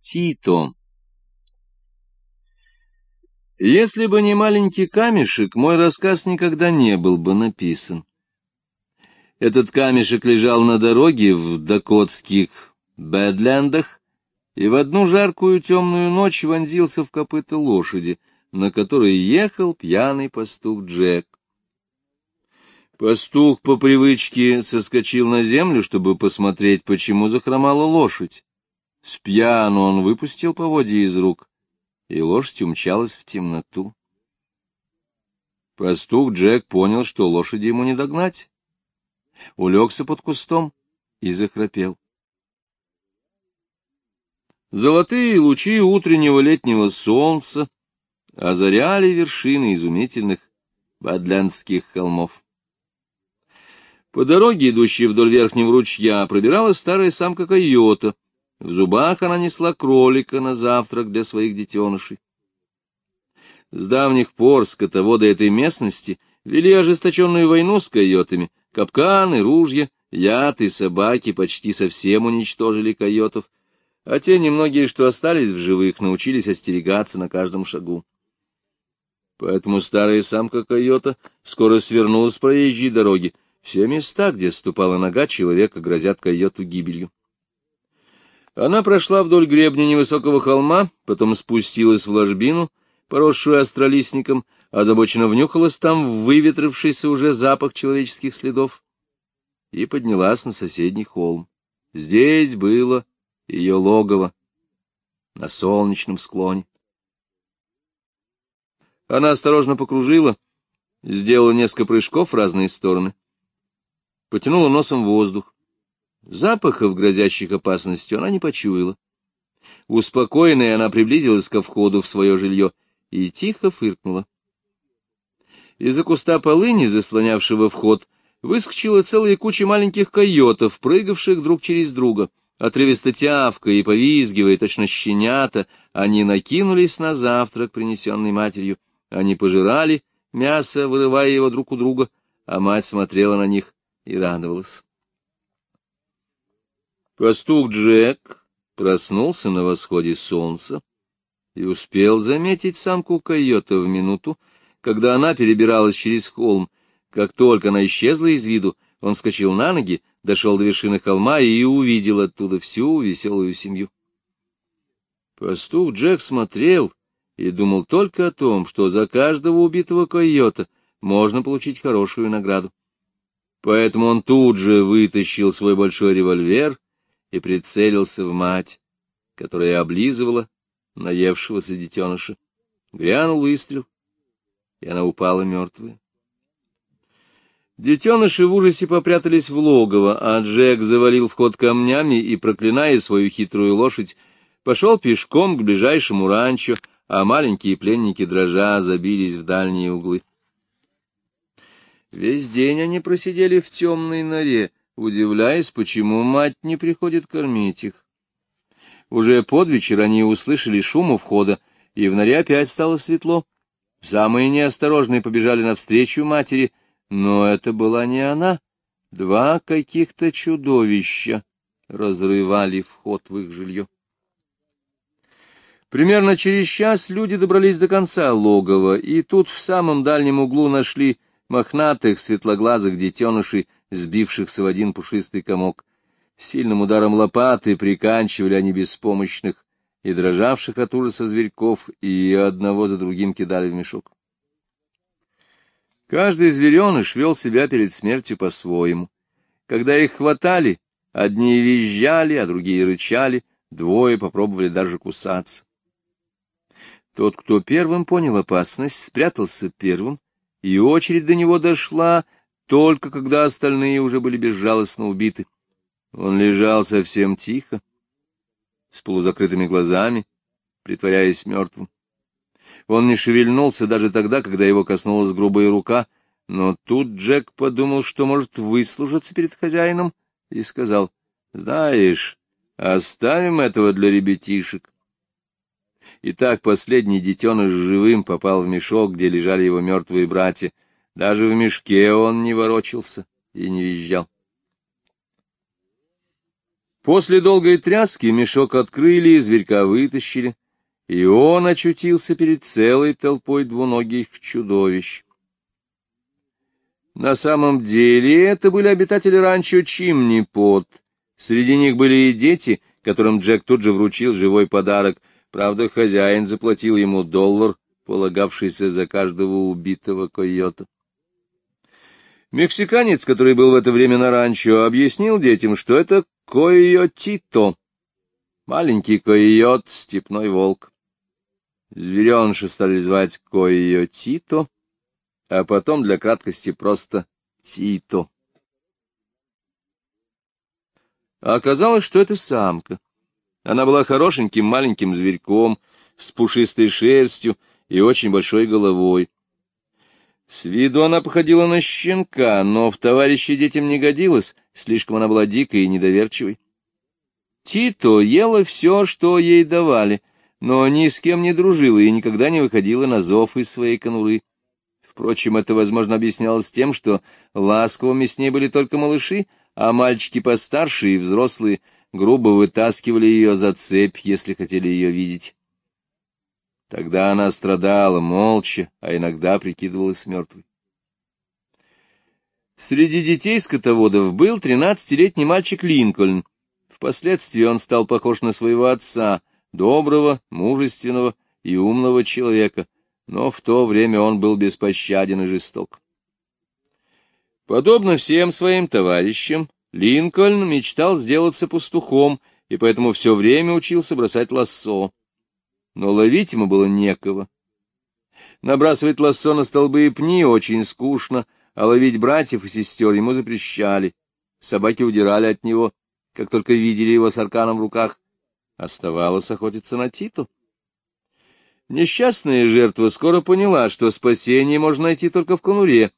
Тито. Если бы не маленький камешек, мой рассказ никогда не был бы написан. Этот камешек лежал на дороге в дакотских Бэдлендах и в одну жаркую темную ночь вонзился в копыта лошади, на которой ехал пьяный пастух Джек. Пастух по привычке соскочил на землю, чтобы посмотреть, почему захромала лошадь. С пьяну он выпустил поводья из рук, и лошадь умчалась в темноту. Пастух Джек понял, что лошади ему не догнать. Улегся под кустом и захрапел. Золотые лучи утреннего летнего солнца озаряли вершины изумительных бадлянских холмов. По дороге, идущей вдоль верхнего ручья, пробиралась старая самка койота — в зубах она несла кролика на завтрак для своих детенышей. С давних пор скотоводы этой местности вели ожесточенную войну с койотами. Капканы, ружья, яд и собаки почти совсем уничтожили койотов, а те немногие, что остались в живых, научились остерегаться на каждом шагу. Поэтому старая самка койота скоро свернула с проезжей дороги. Все места, где ступала нога человека, грозят койоту гибелью. Она прошла вдоль гребня невысокого холма, потом спустилась в ложбину, поросшую астролистником, озабоченно внюхалась там в выветрившийся уже запах человеческих следов и поднялась на соседний холм. Здесь было ее логово на солнечном склоне. Она осторожно покружила, сделала несколько прыжков в разные стороны, потянула носом воздух. Запахов, грозящих опасностью, она не почуяла. Успокоенная, она приблизилась ко входу в свое жилье и тихо фыркнула. Из-за куста полыни, заслонявшего вход, выскочила целая куча маленьких койотов, прыгавших друг через друга. Отрывисто тявкая и повизгивая, точно щенята, они накинулись на завтрак, принесенный матерью. Они пожирали мясо, вырывая его друг у друга, а мать смотрела на них и радовалась. Пастух Джек проснулся на восходе солнца и успел заметить самку койота в минуту, когда она перебиралась через холм. Как только она исчезла из виду, он вскочил на ноги, дошел до вершины холма и увидел оттуда всю веселую семью. Пастух Джек смотрел и думал только о том, что за каждого убитого койота можно получить хорошую награду. Поэтому он тут же вытащил свой большой револьвер и прицелился в мать, которая облизывала наевшегося детеныша. Грянул выстрел, и она упала мертвая. Детеныши в ужасе попрятались в логово, а Джек завалил вход камнями и, проклиная свою хитрую лошадь, пошел пешком к ближайшему ранчо, а маленькие пленники дрожа забились в дальние углы. Весь день они просидели в темной норе, удивляясь, почему мать не приходит кормить их. Уже под вечер они услышали шум у входа, и в норе опять стало светло. Самые неосторожные побежали навстречу матери, но это была не она. Два каких-то чудовища разрывали вход в их жилье. Примерно через час люди добрались до конца логова, и тут в самом дальнем углу нашли мохнатых светлоглазых детенышей, сбившихся в один пушистый комок. Сильным ударом лопаты приканчивали они беспомощных и дрожавших от ужаса зверьков, и одного за другим кидали в мешок. Каждый звереныш вел себя перед смертью по-своему. Когда их хватали, одни визжали, а другие рычали, двое попробовали даже кусаться. Тот, кто первым понял опасность, спрятался первым, и очередь до него дошла, только когда остальные уже были безжалостно убиты. Он лежал совсем тихо, с полузакрытыми глазами, притворяясь мертвым. Он не шевельнулся даже тогда, когда его коснулась грубая рука, но тут Джек подумал, что может выслужиться перед хозяином, и сказал, «Знаешь, оставим этого для ребятишек». И так последний детеныш живым попал в мешок, где лежали его мертвые братья. Даже в мешке он не ворочался и не визжал. После долгой тряски мешок открыли и зверька вытащили, и он очутился перед целой толпой двуногих чудовищ. На самом деле это были обитатели ранчо Чимни-Пот. Среди них были и дети, которым Джек тут же вручил живой подарок. Правда, хозяин заплатил ему доллар, полагавшийся за каждого убитого койота. Мексиканец, который был в это время на ранчо, объяснил детям, что это койотито, маленький койот, степной волк. Звереныши стали звать койотито, а потом для краткости просто Тито. А оказалось, что это самка. Она была хорошеньким маленьким зверьком, с пушистой шерстью и очень большой головой. С виду она походила на щенка, но в товарищи детям не годилась, слишком она была дикой и недоверчивой. Тито ела все, что ей давали, но ни с кем не дружила и никогда не выходила на зов из своей конуры. Впрочем, это, возможно, объяснялось тем, что ласковыми с ней были только малыши, а мальчики постарше и взрослые грубо вытаскивали ее за цепь, если хотели ее видеть. Тогда она страдала молча, а иногда прикидывалась мертвой. Среди детей скотоводов был тринадцатилетний мальчик Линкольн. Впоследствии он стал похож на своего отца, доброго, мужественного и умного человека — но в то время он был беспощаден и жесток. Подобно всем своим товарищам, Линкольн мечтал сделаться пастухом и поэтому все время учился бросать лассо. Но ловить ему было некого. Набрасывать лассо на столбы и пни очень скучно, а ловить братьев и сестер ему запрещали. Собаки удирали от него, как только видели его с арканом в руках. Оставалось охотиться на Титу. Несчастная жертва скоро поняла, что спасение можно найти только в конуре,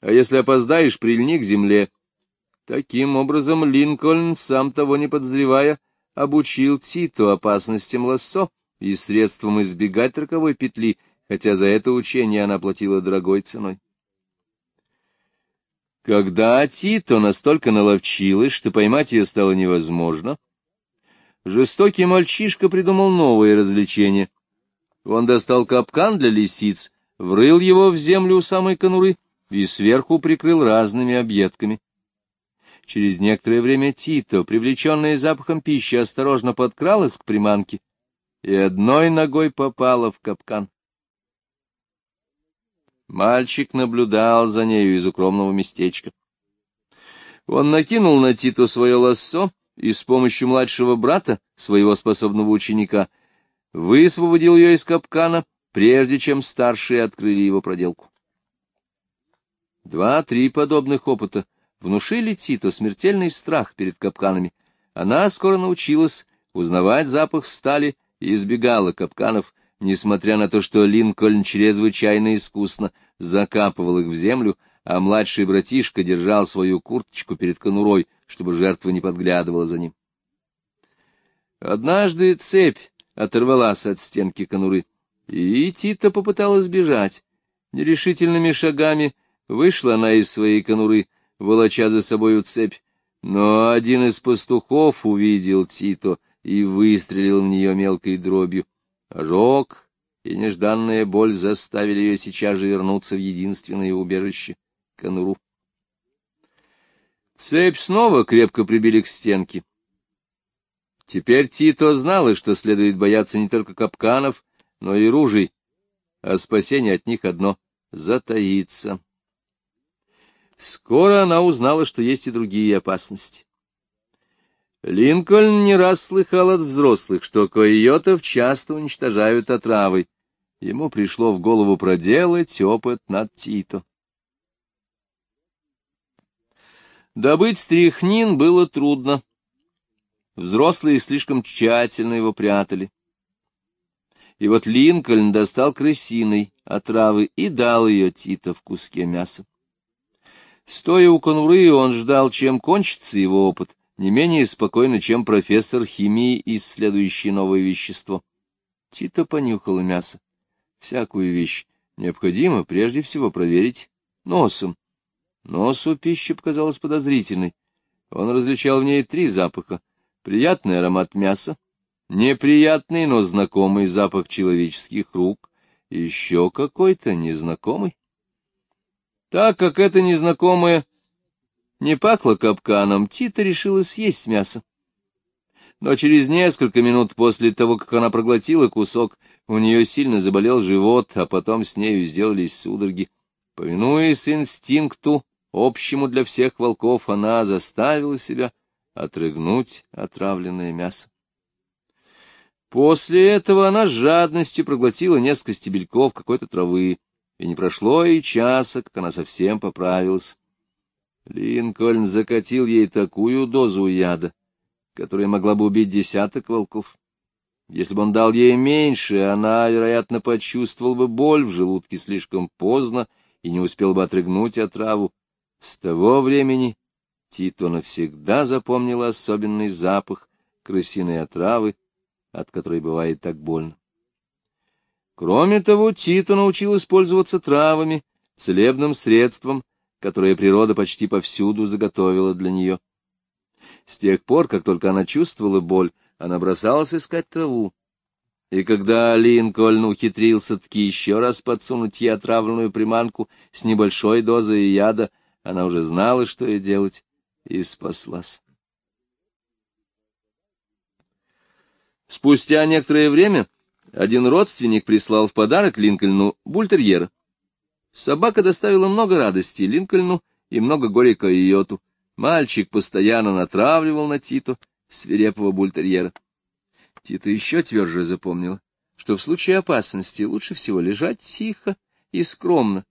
а если опоздаешь, прильни к земле. Таким образом, Линкольн, сам того не подозревая, обучил Титу опасностям лассо и средством избегать роковой петли, хотя за это учение она платила дорогой ценой. Когда Тито настолько наловчилась, что поймать ее стало невозможно, жестокий мальчишка придумал новое развлечение — он достал капкан для лисиц, врыл его в землю у самой конуры и сверху прикрыл разными объедками. Через некоторое время Тито, привлеченная запахом пищи, осторожно подкралась к приманке и одной ногой попала в капкан. Мальчик наблюдал за нею из укромного местечка. Он накинул на Тито свое лассо и с помощью младшего брата, своего способного ученика, высвободил ее из капкана, прежде чем старшие открыли его проделку. Два-три подобных опыта внушили Тито смертельный страх перед капканами. Она скоро научилась узнавать запах стали избегала капканов, несмотря на то, что Линкольн чрезвычайно искусно закапывал их в землю, а младший братишка держал свою курточку перед конурой, чтобы жертва не подглядывала за ним. Однажды цепь оторвалась от стенки конуры, и Тита попыталась бежать. Нерешительными шагами вышла она из своей конуры, волоча за собою цепь, но один из пастухов увидел Тито и выстрелил в нее мелкой дробью. Ожог и нежданная боль заставили ее сейчас же вернуться в единственное убежище — конуру. Цепь снова крепко прибили к стенке. Теперь Тито знала, что следует бояться не только капканов, но и ружей, а спасение от них одно — затаиться. Скоро она узнала, что есть и другие опасности. Линкольн не раз слыхал от взрослых, что койотов часто уничтожают отравой. Ему пришло в голову проделать опыт над Тито. Добыть стрихнин было трудно. Взрослые слишком тщательно его прятали. И вот Линкольн достал крысиной отравы и дал ее Тита в куске мяса. Стоя у конуры, он ждал, чем кончится его опыт, не менее спокойно, чем профессор химии, исследующий новое вещество. Тита понюхала мясо. Всякую вещь необходимо прежде всего проверить носом. Носу пища показалась подозрительной. Он различал в ней три запаха приятный аромат мяса, неприятный, но знакомый запах человеческих рук, еще какой-то незнакомый. Так как это незнакомое не пахло капканом, Тита решила съесть мясо. Но через несколько минут после того, как она проглотила кусок, у нее сильно заболел живот, а потом с нею сделались судороги. Повинуясь инстинкту, общему для всех волков, она заставила себя отрыгнуть отравленное мясо. После этого она с жадностью проглотила несколько стебельков какой-то травы, и не прошло и часа, как она совсем поправилась. Линкольн закатил ей такую дозу яда, которая могла бы убить десяток волков. Если бы он дал ей меньше, она, вероятно, почувствовала бы боль в желудке слишком поздно и не успел бы отрыгнуть отраву. С того времени Тито навсегда запомнила особенный запах крысиной отравы, от которой бывает так больно. Кроме того, Тито научилась пользоваться травами, целебным средством, которое природа почти повсюду заготовила для нее. С тех пор, как только она чувствовала боль, она бросалась искать траву. И когда Линкольн ухитрился-таки еще раз подсунуть ей отравленную приманку с небольшой дозой яда, она уже знала, что ей делать, и спаслась. Спустя некоторое время один родственник прислал в подарок Линкольну бультерьера. Собака доставила много радости Линкольну и много горя Койоту. Мальчик постоянно натравливал на Титу свирепого бультерьера. Тита еще тверже запомнила, что в случае опасности лучше всего лежать тихо и скромно.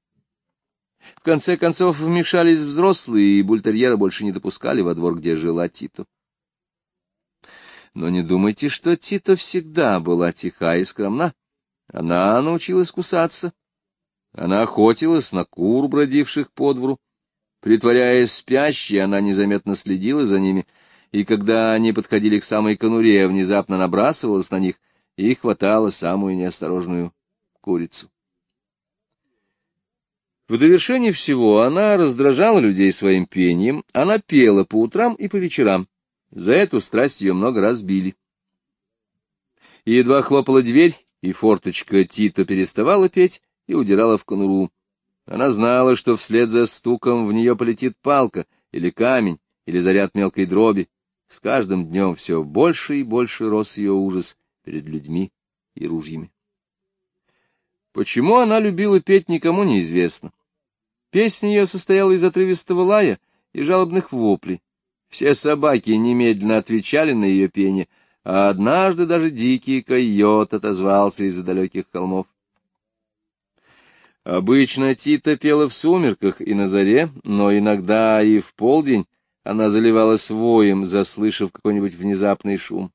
В конце концов вмешались взрослые, и бультерьера больше не допускали во двор, где жила Титу. Но не думайте, что Тита всегда была тиха и скромна. Она научилась кусаться. Она охотилась на кур, бродивших по двору. Притворяясь спящей, она незаметно следила за ними — и когда они подходили к самой конуре, внезапно набрасывалась на них и хватала самую неосторожную курицу. В довершение всего она раздражала людей своим пением, она пела по утрам и по вечерам. За эту страсть ее много раз били. И едва хлопала дверь, и форточка Тито переставала петь и удирала в конуру. Она знала, что вслед за стуком в нее полетит палка или камень, или заряд мелкой дроби, с каждым днем все больше и больше рос ее ужас перед людьми и ружьями. Почему она любила петь, никому не известно. Песня ее состояла из отрывистого лая и жалобных воплей. Все собаки немедленно отвечали на ее пение, а однажды даже дикий койот отозвался из-за далеких холмов. Обычно Тита пела в сумерках и на заре, но иногда и в полдень, она заливалась воем, заслышав какой-нибудь внезапный шум.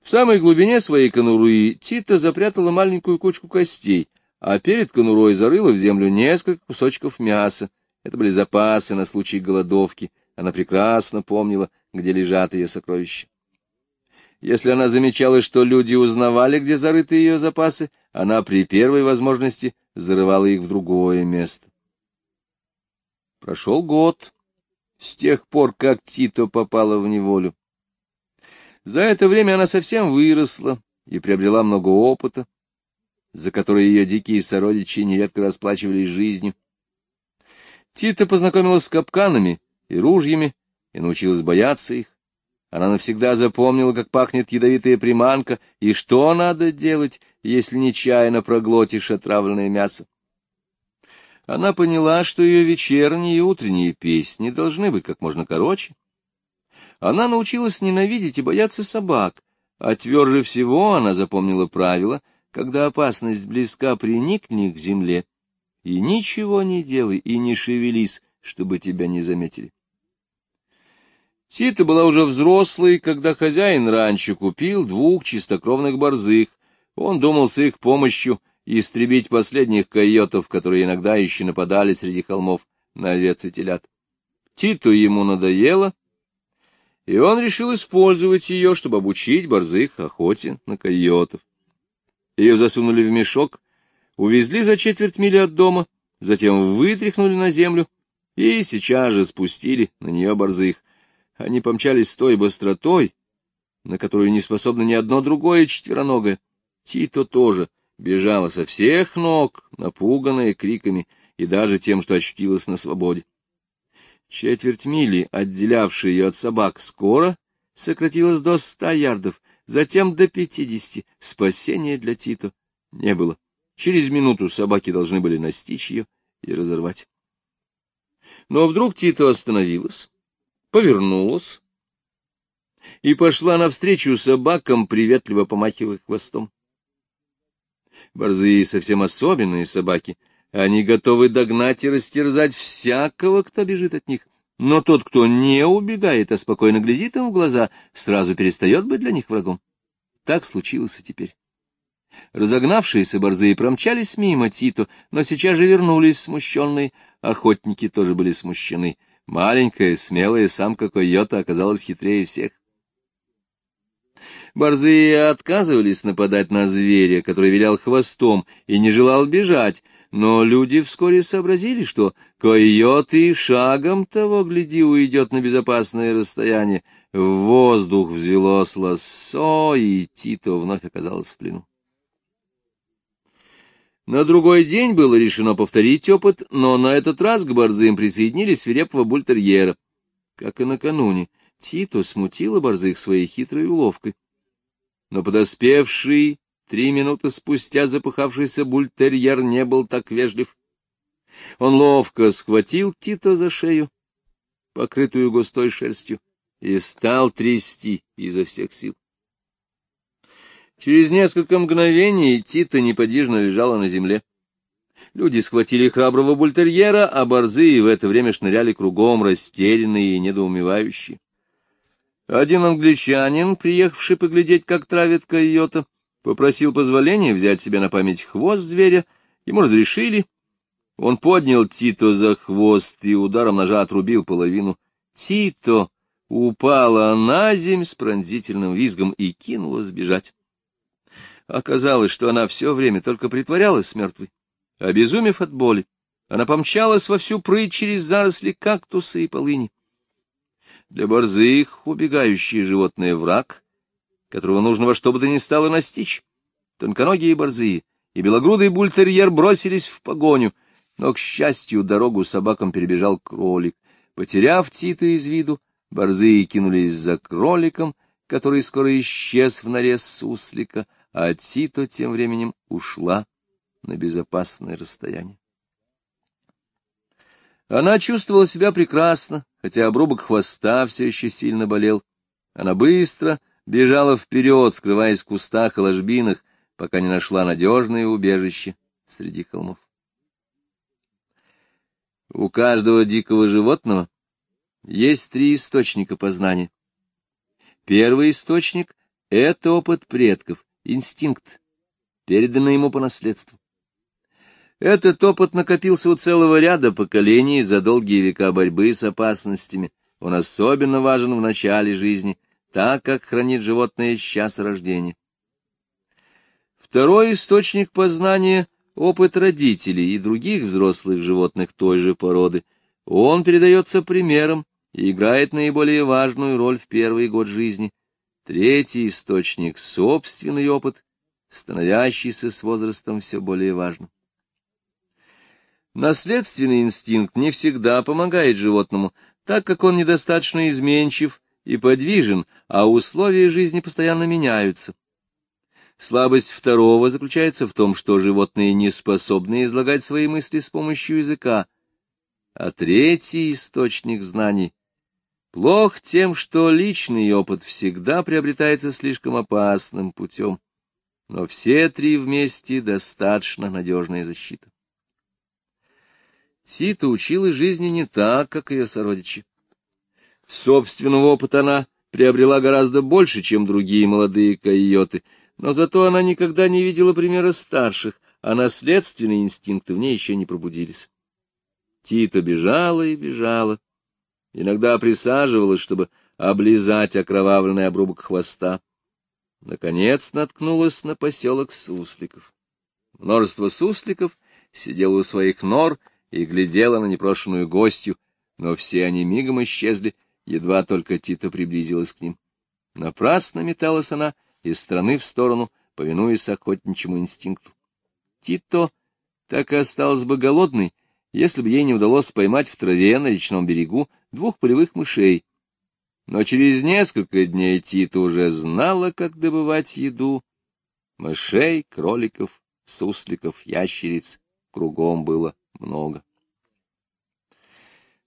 В самой глубине своей конуры Тита запрятала маленькую кучку костей, а перед конурой зарыла в землю несколько кусочков мяса. Это были запасы на случай голодовки. Она прекрасно помнила, где лежат ее сокровища. Если она замечала, что люди узнавали, где зарыты ее запасы, она при первой возможности зарывала их в другое место. Прошел год с тех пор, как Тито попала в неволю. За это время она совсем выросла и приобрела много опыта, за который ее дикие сородичи нередко расплачивались жизнью. Тита познакомилась с капканами и ружьями и научилась бояться их. Она навсегда запомнила, как пахнет ядовитая приманка, и что надо делать, если нечаянно проглотишь отравленное мясо. Она поняла, что ее вечерние и утренние песни должны быть как можно короче. Она научилась ненавидеть и бояться собак, а тверже всего она запомнила правило, когда опасность близка, приникни к земле, и ничего не делай, и не шевелись, чтобы тебя не заметили. Тита была уже взрослой, когда хозяин раньше купил двух чистокровных борзых. Он думал с их помощью истребить последних койотов, которые иногда еще нападали среди холмов на овец и телят. Титу ему надоело, и он решил использовать ее, чтобы обучить борзых охоте на койотов. Ее засунули в мешок, увезли за четверть мили от дома, затем вытряхнули на землю и сейчас же спустили на нее борзых. Они помчались с той быстротой, на которую не способно ни одно другое четвероногое. Тито тоже бежала со всех ног, напуганная криками и даже тем, что очутилась на свободе. Четверть мили, отделявшая ее от собак, скоро сократилась до ста ярдов, затем до пятидесяти. Спасения для Тито не было. Через минуту собаки должны были настичь ее и разорвать. Но вдруг Тито остановилась, повернулась и пошла навстречу собакам, приветливо помахивая хвостом. Борзые совсем особенные собаки. Они готовы догнать и растерзать всякого, кто бежит от них. Но тот, кто не убегает, а спокойно глядит им в глаза, сразу перестает быть для них врагом. Так случилось и теперь. Разогнавшиеся борзые промчались мимо Тито, но сейчас же вернулись смущенные. Охотники тоже были смущены. Маленькая, смелая самка койота оказалась хитрее всех. Борзые отказывались нападать на зверя, который вилял хвостом и не желал бежать, но люди вскоре сообразили, что койот и шагом того, гляди, уйдет на безопасное расстояние. В воздух взвелось лассо, и Тито вновь оказалась в плену. На другой день было решено повторить опыт, но на этот раз к борзым присоединились свирепого бультерьера. Как и накануне, Тито смутила борзых своей хитрой уловкой но подоспевший три минуты спустя запыхавшийся бультерьер не был так вежлив. Он ловко схватил Тита за шею, покрытую густой шерстью, и стал трясти изо всех сил. Через несколько мгновений Тита неподвижно лежала на земле. Люди схватили храброго бультерьера, а борзые в это время шныряли кругом, растерянные и недоумевающие. Один англичанин, приехавший поглядеть, как травит койота, попросил позволения взять себе на память хвост зверя. Ему разрешили. Он поднял Тито за хвост и ударом ножа отрубил половину. Тито упала на земь с пронзительным визгом и кинулась бежать. Оказалось, что она все время только притворялась мертвой. Обезумев от боли, она помчалась во всю прыть через заросли кактуса и полыни. Для борзых убегающий животное враг, которого нужно во что бы то ни стало настичь. Тонконогие борзые и белогрудый бультерьер бросились в погоню, но, к счастью, дорогу собакам перебежал кролик. Потеряв Тита из виду, борзые кинулись за кроликом, который скоро исчез в норе суслика, а Тито тем временем ушла на безопасное расстояние. Она чувствовала себя прекрасно, хотя обрубок хвоста все еще сильно болел. Она быстро бежала вперед, скрываясь в кустах и ложбинах, пока не нашла надежное убежище среди холмов. У каждого дикого животного есть три источника познания. Первый источник — это опыт предков, инстинкт, переданный ему по наследству. Этот опыт накопился у целого ряда поколений за долгие века борьбы с опасностями. Он особенно важен в начале жизни, так как хранит животное с часа рождения. Второй источник познания — опыт родителей и других взрослых животных той же породы. Он передается примером и играет наиболее важную роль в первый год жизни. Третий источник — собственный опыт, становящийся с возрастом все более важным. Наследственный инстинкт не всегда помогает животному, так как он недостаточно изменчив и подвижен, а условия жизни постоянно меняются. Слабость второго заключается в том, что животные не способны излагать свои мысли с помощью языка. А третий источник знаний плох тем, что личный опыт всегда приобретается слишком опасным путем. Но все три вместе достаточно надежная защита. Тита училась жизни не так, как ее сородичи. Собственного опыта она приобрела гораздо больше, чем другие молодые койоты, но зато она никогда не видела примера старших, а наследственные инстинкты в ней еще не пробудились. Тита бежала и бежала, иногда присаживалась, чтобы облизать окровавленный обрубок хвоста. Наконец наткнулась на поселок сусликов. Множество сусликов сидело у своих нор и глядела на непрошенную гостью, но все они мигом исчезли, едва только Тита приблизилась к ним. Напрасно металась она из стороны в сторону, повинуясь охотничьему инстинкту. Тито так и осталась бы голодной, если бы ей не удалось поймать в траве на речном берегу двух полевых мышей. Но через несколько дней Тита уже знала, как добывать еду. Мышей, кроликов, сусликов, ящериц кругом было много.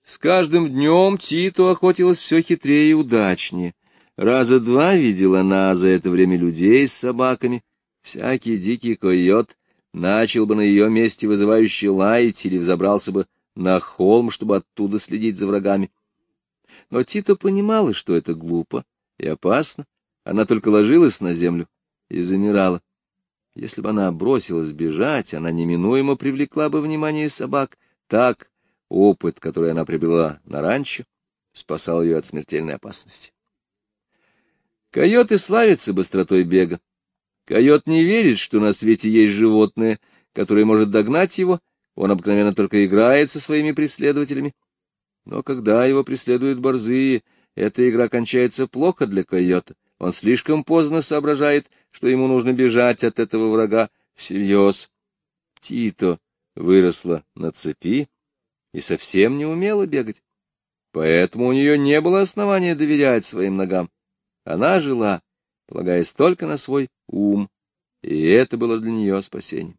С каждым днем Титу охотилась все хитрее и удачнее. Раза два видела она за это время людей с собаками. Всякий дикий койот начал бы на ее месте вызывающе лаять или взобрался бы на холм, чтобы оттуда следить за врагами. Но Тита понимала, что это глупо и опасно. Она только ложилась на землю и замирала. Если бы она бросилась бежать, она неминуемо привлекла бы внимание собак. Так опыт, который она приобрела на ранчо, спасал ее от смертельной опасности. Койоты славятся быстротой бега. Койот не верит, что на свете есть животное, которое может догнать его, он обыкновенно только играет со своими преследователями. Но когда его преследуют борзые, эта игра кончается плохо для койота. Он слишком поздно соображает, что ему нужно бежать от этого врага всерьез. Тито выросла на цепи и совсем не умела бегать. Поэтому у нее не было основания доверять своим ногам. Она жила, полагаясь только на свой ум, и это было для нее спасением.